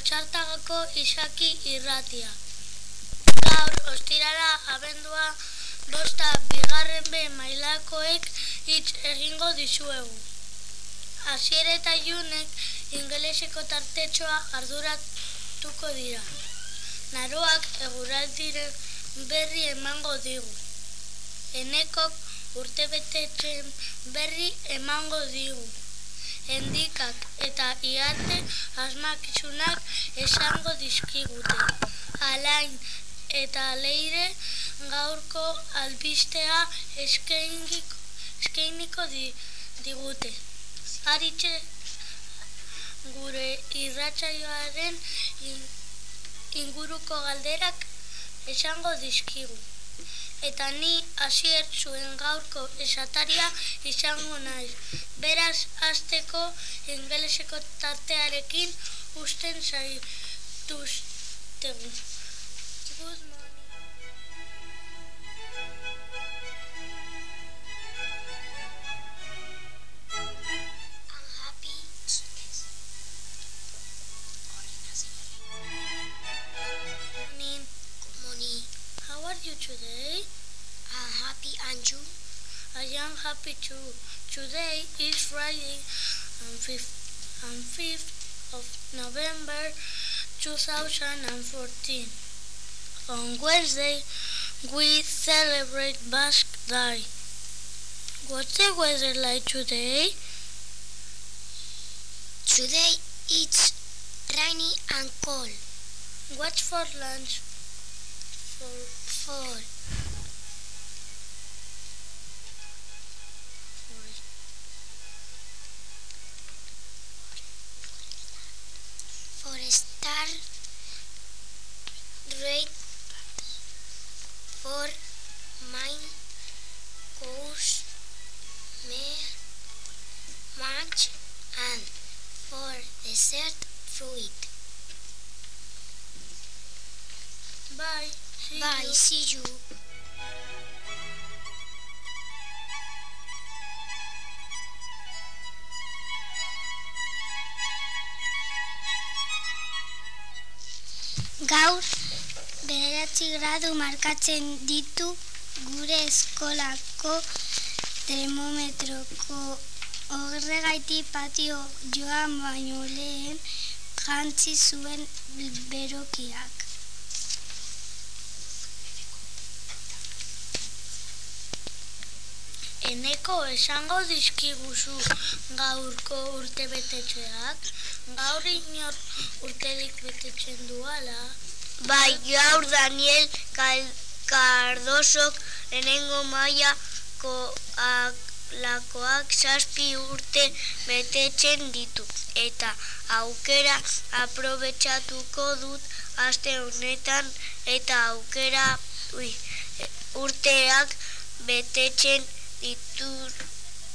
Otxartagako isaki irratia. Gaur, ostirala abendua bosta bigarren be mailakoek hitz egingo dizuegu. Asier eta junek ingeleseko tartetxoa arduratuko dira. Naroak eguraldiren berri emango digu. Enekok urte betetzen berri emango digu endikak eta iarte asmakizunak esango dizkigute. Alain eta leire gaurko albistea eskeiniko di, digute. Aritxe gure irratsaioaren inguruko galderak esango dizkigu eta ni hasier zuen gaurko esataria izango naiz. Beraz, azteko ingeleseko tartearekin usten zaituztegu. Good Today is Friday, um, 5th, um, 5th of November 2014. On Wednesday, we celebrate Basque Day. What's the weather like today? Today it's rainy and cold. What's for lunch? For food. See you Gaur bederatzi gradu markatzen ditu gure eskolako termometroko horregaiti patio joan baino lehen jantzi zuen berokiak. Eneko esango dizkiguzu gaurko urte betetxeak, gaur inor urterik betetzen duala. Bai, gaur Daniel Cal- Cardosok lehenengo maia lakoak zazpi urte betetzen ditu. Eta aukera aprobetsatuko dut aste honetan eta aukera ui, urteak betetzen ditu,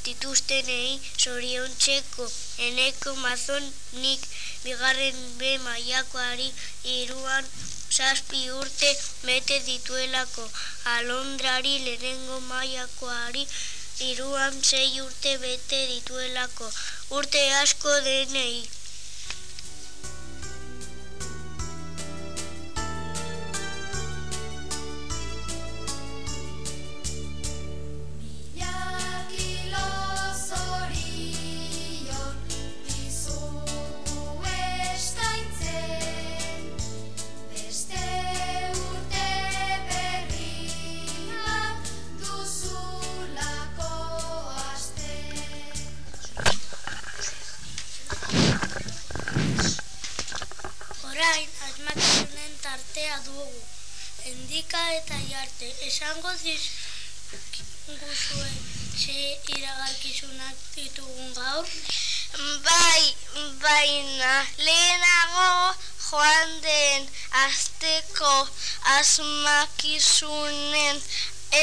dituztenei zoriontzeko eneko mazon nik bigarren be maiakoari iruan zazpi urte bete dituelako. Alondrari lehenengo maiakoari iruan sei urte bete dituelako. Urte asko denei tartea dugu. Endika eta jarte, esango diz guzue ze iragarkizunak ditugun gaur. Bai, baina lehenago joan den asteko asmakizunen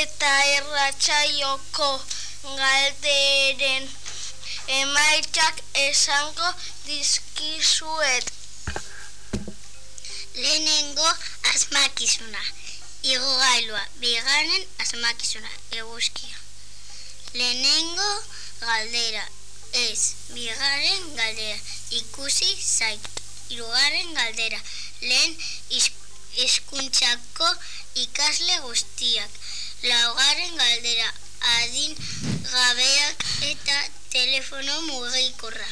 eta erratsaioko galderen emaitzak esango dizkizuet. Lehenengo asmakizuna. Igogailua. Bigarren asmakizuna. Eguzkia. Lehenengo galdera. Ez. Bigarren galdera. Ikusi zait. Hirugarren galdera. Lehen hizkuntzako ikasle guztiak. Laugarren galdera. Adin gabeak eta telefono mugikorra.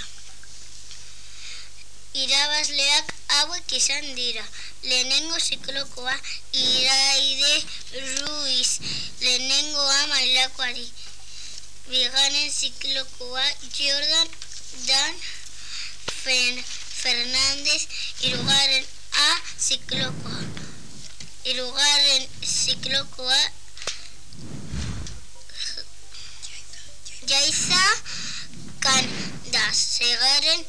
Irabazleak hauek izan dira. Lehenengo ziklokoa iraide Ruiz. Lehenengoa mailakoari. Bigarren ziklokoa Jordan Dan Fen Fernandez. Hirugarren A ziklokoa. Hirugarren ziklokoa Jaiza Kanda. Segarren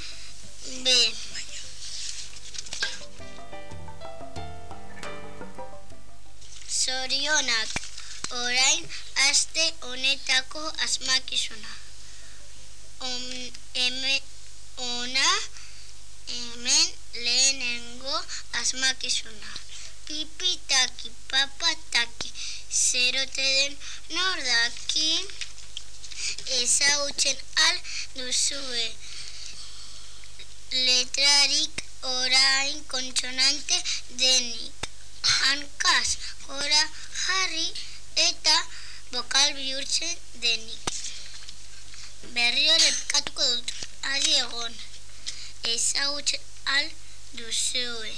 B. Zorionak, orain aste honetako asmakizuna. On, eme, ona, hemen lehenengo asmakizuna. Pipitaki, papataki, zerote den nordaki, ezagutzen al duzue. Letrarik orain kontsonante denik. Hankaz, gora jarri eta bokal bihurtzen denik. Berrio lepkatuko dut, adi egon. Ezagutzen al duzue.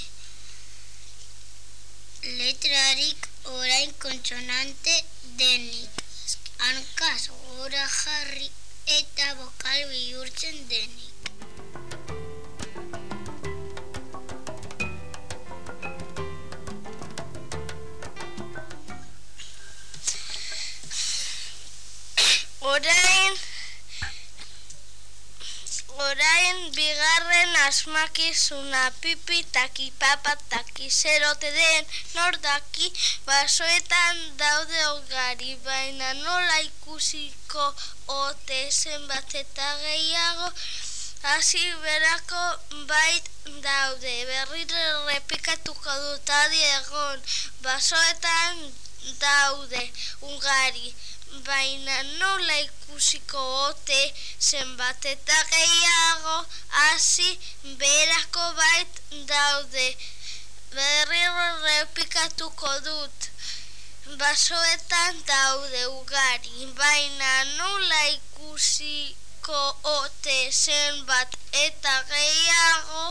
Letrarik orain kontsonante denik. Hankaz, gora jarri eta bokal bihurtzen denik. Asmakizuna pipi taki papa taki zerote den nordaki basoetan daude ogari baina nola ikusiko ote zenbat eta gehiago hasi berako bait daude. Berriro repikatuko dut adi egon basoetan daude ugari baina nola ikusiko ote zenbat eta gehiago hasi berako bait daude. Berriro repikatuko dut basoetan daude ugari. Baina nola ikusiko ote zenbat eta gehiago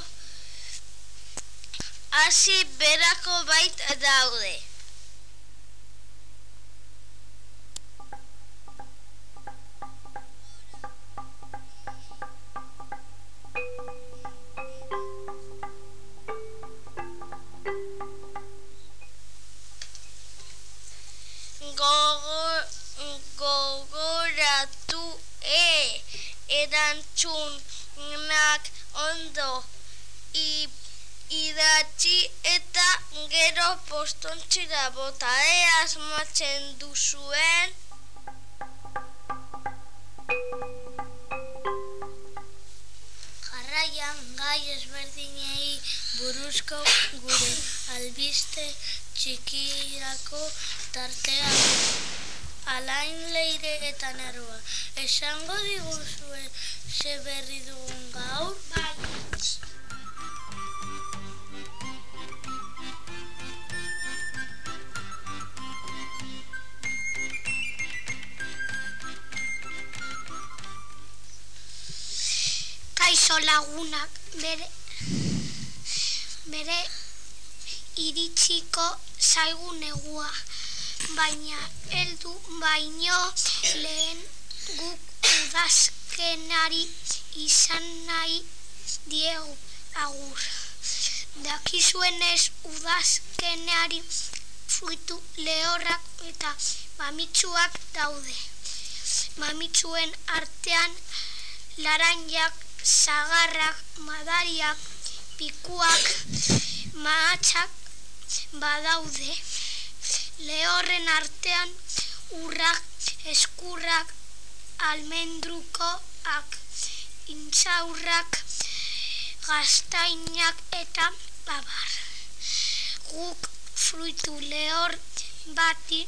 hasi berako bait daude e erantzunak ondo I, idatzi eta gero postontzira bota. E asmatzen duzuen. Jarraian gai ezberdinei buruzko gure albiste txikirako tartea alain leire eta nerua. Esango diguzue ze berri dugun gaur? Bai. Kaixo lagunak bere bere iritsiko zaigu negua baina heldu baino lehen guk udazkenari izan nahi diegu agur. Dakizuenez udazkenari fruitu lehorrak eta mamitsuak daude. Mamitsuen artean laranjak, sagarrak, madariak, pikuak, mahatsak badaude. Lehorren artean urrak, eskurrak, almendrukoak, intzaurrak, gaztainak eta babar. Guk fruitu lehor bati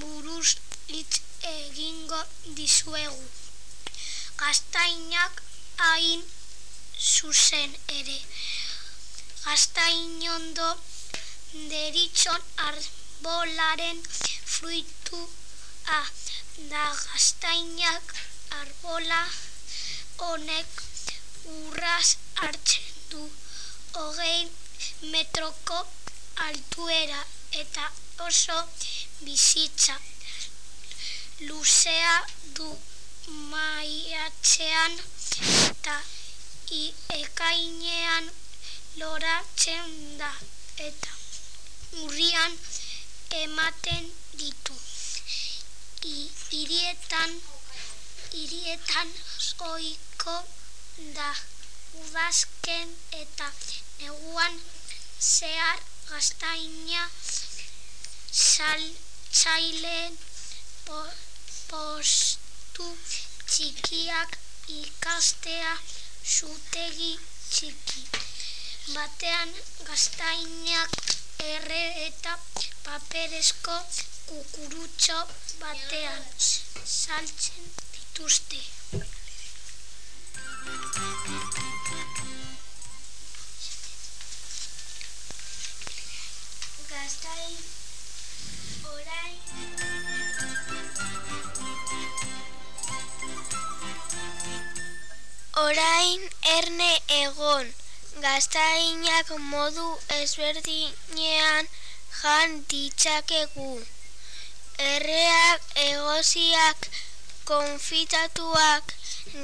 buruz hitz egingo dizuegu. Gaztainak hain zuzen ere. gaztainondo deritzon arbolaren fruitua da gaztainak arbola honek urraz hartzen du. Hogei metroko altuera eta oso bizitza. Luzea du maiatzean eta ekainean loratzen da. Eta urrian ematen ditu. I, hirietan hirietan ohiko da udazken eta neguan zehar gaztaina saltzaileen po, postu txikiak ikastea zutegi txiki. Batean gaztainak erre eta paperezko kukurutxo batean saltzen dituzte. Gaztai orain Orain erne egon, gaztainak modu ezberdinean jan ditzakegu. Erreak, egoziak, konfitatuak,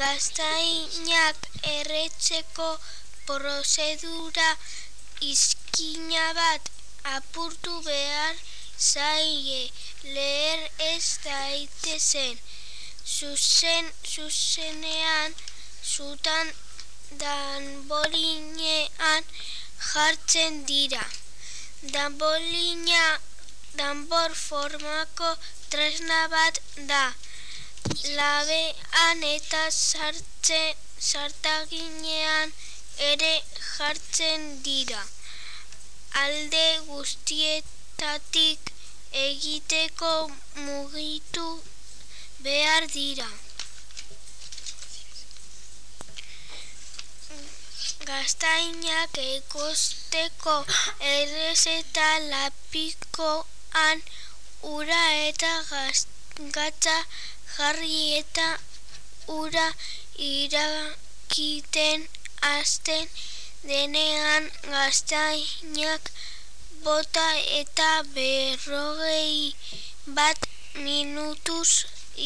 gaztainak erretzeko prozedura izkina bat apurtu behar zaie leher ez daitezen. Zuzen, zuzenean, zutan danbolinean jartzen dira. Danbolina danbor formako tresna bat da. Labean eta sartzen sartaginean ere jartzen dira. Alde guztietatik egiteko mugitu behar dira. Gaztainak ekosteko errezeta lapikoan ura eta gatza jarri eta ura irakiten hasten denean gaztainak bota eta berrogei bat minutuz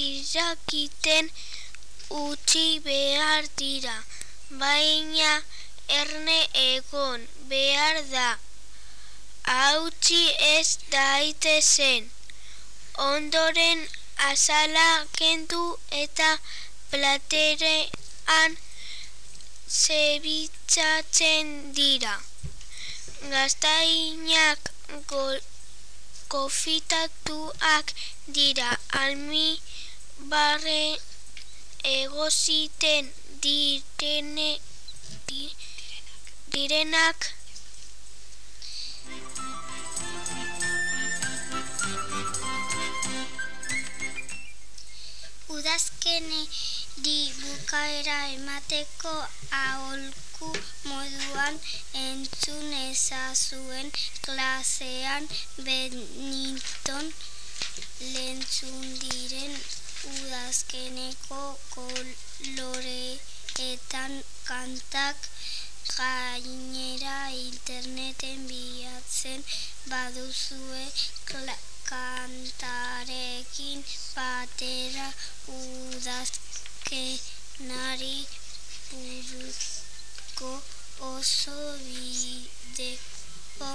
irakiten utzi behar dira. Baina erne egon behar da. Hautsi ez daitezen. Ondoren azala kendu eta platerean zebitzatzen dira. Gaztainak kofitatuak dira almi barre egoziten direne, di- direnak. Udazkene di bukaera emateko aholku moduan entzun ezazuen klasean beniton lentzun diren udazkeneko koloreetan kantak gainera interneten bilatzen baduzue kantarekin batera udazkenari buruzko oso bideo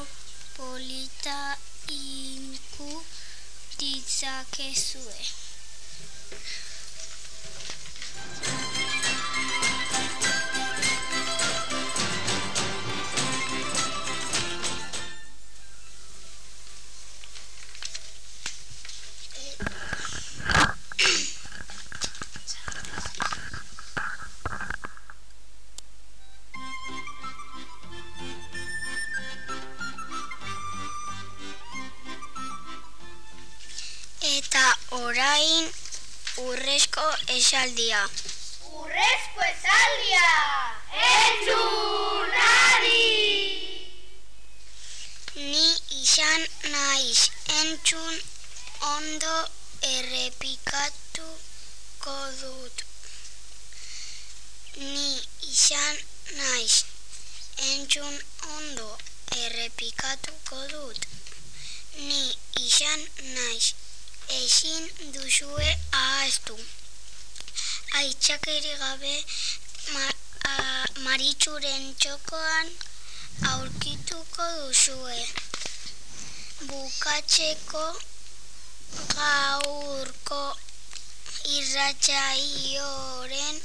polita inku ditzakezue. Esaldia. Urrezko esaldia! Entzun adi! izan naiz entzun ondo errepikatuko dut. Ni izan naiz entzun ondo errepikatuko dut. Ni izan naiz ezin duzue ahaztu. Aitzakeri gabe ma, a, maritxuren txokoan aurkituko duzue. Bukatzeko gaurko irratsaioren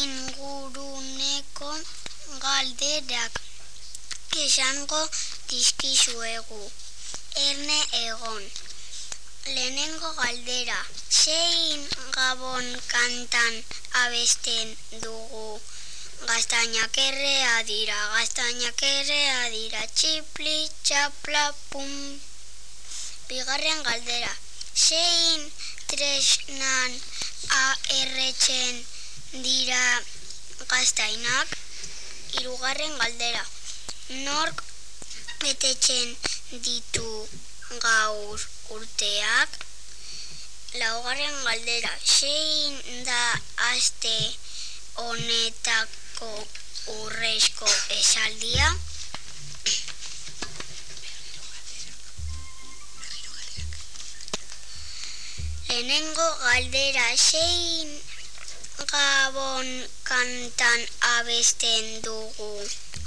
inguruneko galderak esango dizkizuegu. Erne egon. Lehenengo galdera, zein gabon kantan abesten dugu? Gaztainak errea dira, gaztainak errea dira, txipli, txapla, pum. Bigarren galdera, zein tresnan a erretzen dira gaztainak? Hirugarren galdera, nork betetzen ditu gaur urteak? Laugarren galdera, zein da aste honetako urrezko esaldia? Lehenengo galdera, zein gabon kantan abesten dugu?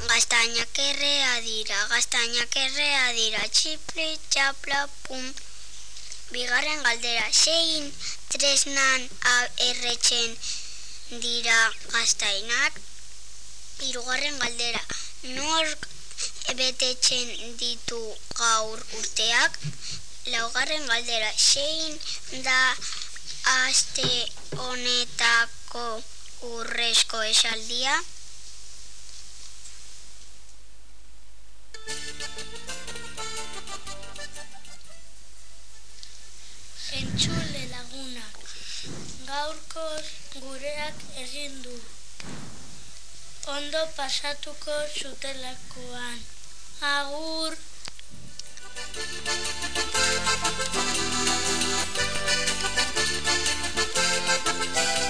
Gaztainak errea dira, gaztainak errea dira, txipli, txapla, pum. Bigarren galdera, zein tresnan erretzen dira gaztainak? Hirugarren galdera, nork betetzen ditu gaur urteak? Laugarren galdera, zein da aste honetako urrezko esaldia? Gaurko gureak egin du. Ondo pasatuko zutelakoan. Agur! Thank